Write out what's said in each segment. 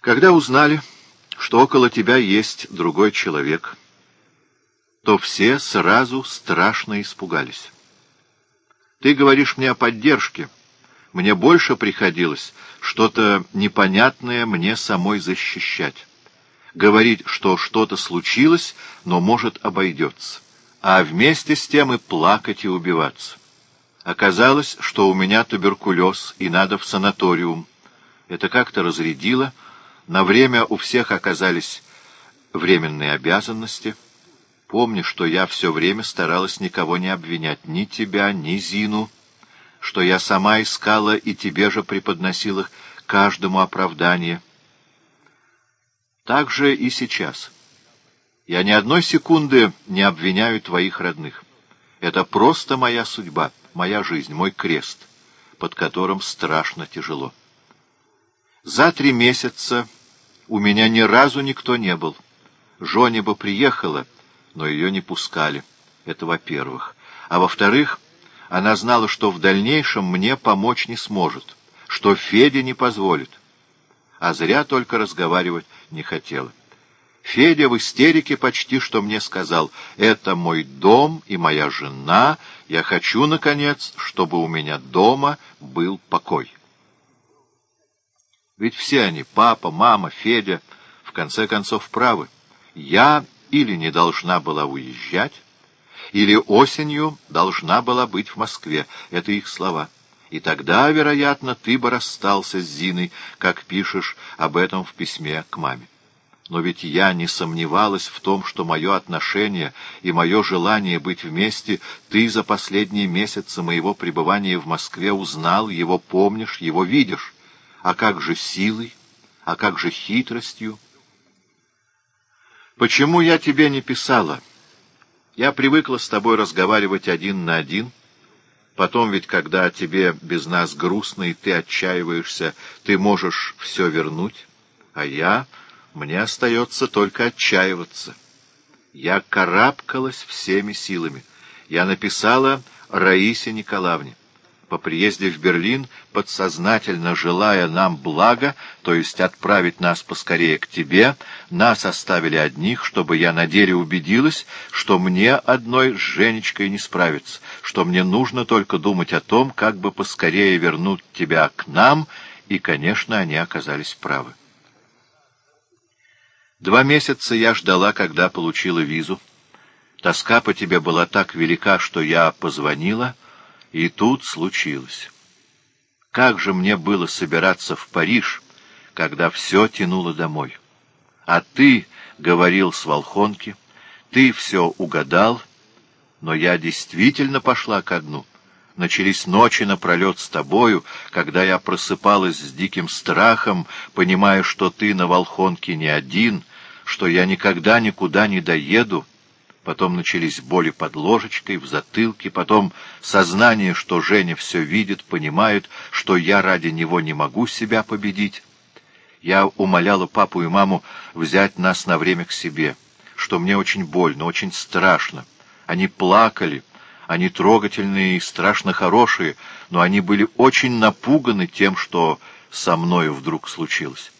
Когда узнали, что около тебя есть другой человек, то все сразу страшно испугались. Ты говоришь мне о поддержке. Мне больше приходилось что-то непонятное мне самой защищать. Говорить, что что-то случилось, но, может, обойдется. А вместе с тем и плакать и убиваться. Оказалось, что у меня туберкулез, и надо в санаториум. Это как-то разрядило. На время у всех оказались временные обязанности. Помни, что я все время старалась никого не обвинять, ни тебя, ни Зину, что я сама искала и тебе же преподносила каждому оправдание. Так же и сейчас. Я ни одной секунды не обвиняю твоих родных. Это просто моя судьба, моя жизнь, мой крест, под которым страшно тяжело. За три месяца у меня ни разу никто не был. Жоня бы приехала, но ее не пускали. Это во-первых. А во-вторых, она знала, что в дальнейшем мне помочь не сможет, что Федя не позволит. А зря только разговаривать не хотела. Федя в истерике почти что мне сказал, «Это мой дом и моя жена, я хочу, наконец, чтобы у меня дома был покой». Ведь все они, папа, мама, Федя, в конце концов правы. Я или не должна была уезжать, или осенью должна была быть в Москве. Это их слова. И тогда, вероятно, ты бы расстался с Зиной, как пишешь об этом в письме к маме. Но ведь я не сомневалась в том, что мое отношение и мое желание быть вместе ты за последние месяцы моего пребывания в Москве узнал, его помнишь, его видишь. А как же силой? А как же хитростью? Почему я тебе не писала? Я привыкла с тобой разговаривать один на один. Потом ведь, когда тебе без нас грустно и ты отчаиваешься, ты можешь все вернуть. А я... Мне остается только отчаиваться. Я карабкалась всеми силами. Я написала Раисе Николаевне по приезде в Берлин, подсознательно желая нам блага, то есть отправить нас поскорее к тебе, нас оставили одних, чтобы я на деле убедилась, что мне одной с Женечкой не справиться, что мне нужно только думать о том, как бы поскорее вернуть тебя к нам, и, конечно, они оказались правы. Два месяца я ждала, когда получила визу. Тоска по тебе была так велика, что я позвонила — и тут случилось. Как же мне было собираться в Париж, когда все тянуло домой? А ты говорил с Волхонки, ты все угадал, но я действительно пошла ко дну. Начались ночи напролет с тобою, когда я просыпалась с диким страхом, понимая, что ты на Волхонке не один, что я никогда никуда не доеду, потом начались боли под ложечкой, в затылке, потом сознание, что Женя все видит, понимает, что я ради него не могу себя победить. Я умоляла папу и маму взять нас на время к себе, что мне очень больно, очень страшно. Они плакали, они трогательные и страшно хорошие, но они были очень напуганы тем, что со мною вдруг случилось.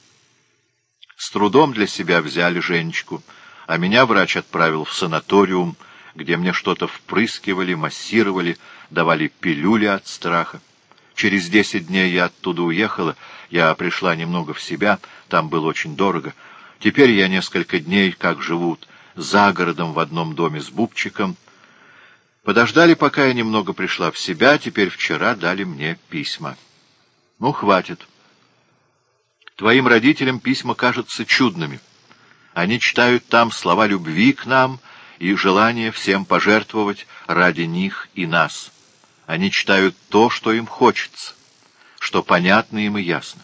С трудом для себя взяли Женечку — а меня врач отправил в санаториум, где мне что-то впрыскивали, массировали, давали пилюли от страха. Через десять дней я оттуда уехала, я пришла немного в себя, там было очень дорого. Теперь я несколько дней, как живут, за городом в одном доме с Бубчиком. Подождали, пока я немного пришла в себя, теперь вчера дали мне письма. Ну, хватит. Твоим родителям письма кажутся чудными. Они читают там слова любви к нам и желание всем пожертвовать ради них и нас. Они читают то, что им хочется, что понятно им и ясно.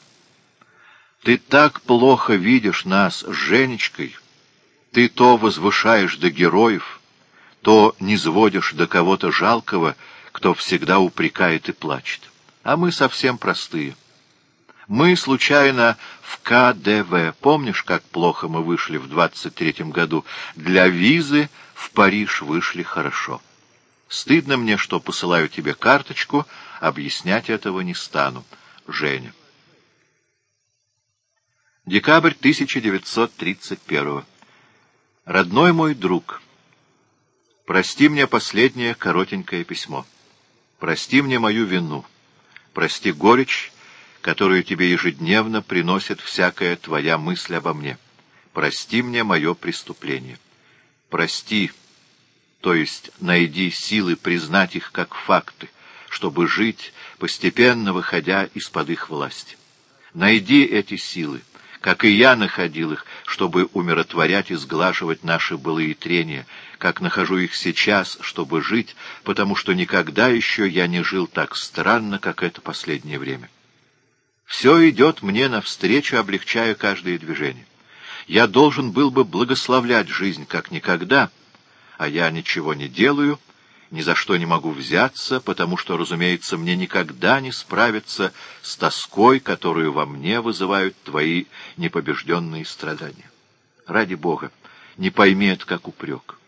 Ты так плохо видишь нас с Женечкой, ты то возвышаешь до героев, то не сводишь до кого-то жалкого, кто всегда упрекает и плачет. А мы совсем простые. Мы, случайно, в КДВ, помнишь, как плохо мы вышли в двадцать третьем году? Для визы в Париж вышли хорошо. Стыдно мне, что посылаю тебе карточку, объяснять этого не стану. Женя. Декабрь 1931. Родной мой друг, прости мне последнее коротенькое письмо. Прости мне мою вину. Прости горечь, которую тебе ежедневно приносит всякая твоя мысль обо мне. Прости мне мое преступление. Прости, то есть найди силы признать их как факты, чтобы жить, постепенно выходя из-под их власти. Найди эти силы, как и я находил их, чтобы умиротворять и сглаживать наши былые трения, как нахожу их сейчас, чтобы жить, потому что никогда еще я не жил так странно, как это последнее время. Все идет мне навстречу, облегчая каждое движение. Я должен был бы благословлять жизнь как никогда, а я ничего не делаю — ни за что не могу взяться, потому что, разумеется, мне никогда не справиться с тоской, которую во мне вызывают твои непобежденные страдания. Ради Бога, не пойми это как упрек.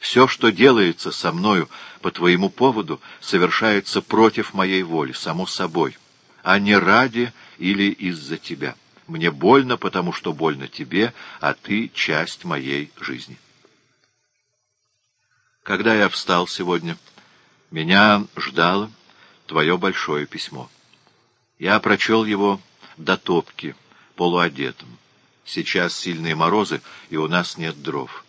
Все, что делается со мною по твоему поводу, совершается против моей воли, само собой, а не ради или из-за тебя. Мне больно, потому что больно тебе, а ты — часть моей жизни. Когда я встал сегодня, меня ждало твое большое письмо. Я прочел его до топки, полуодетым. Сейчас сильные морозы, и у нас нет дров.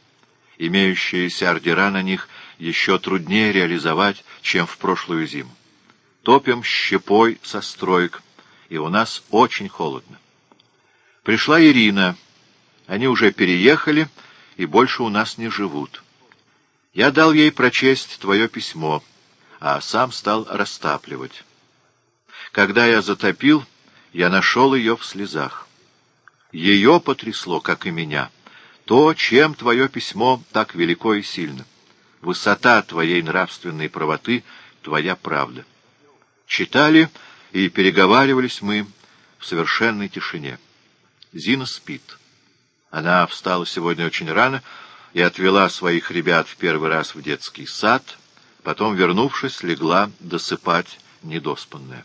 Имеющиеся ордера на них еще труднее реализовать, чем в прошлую зиму. Топим щепой со строек, и у нас очень холодно. Пришла Ирина. Они уже переехали и больше у нас не живут. Я дал ей прочесть твое письмо, а сам стал растапливать. Когда я затопил, я нашел ее в слезах. Ее потрясло, как и меня, то, чем твое письмо так велико и сильно. Высота твоей нравственной правоты — твоя правда. Читали и переговаривались мы в совершенной тишине. Зина спит. Она встала сегодня очень рано — и отвела своих ребят в первый раз в детский сад, потом, вернувшись, легла досыпать недоспанная.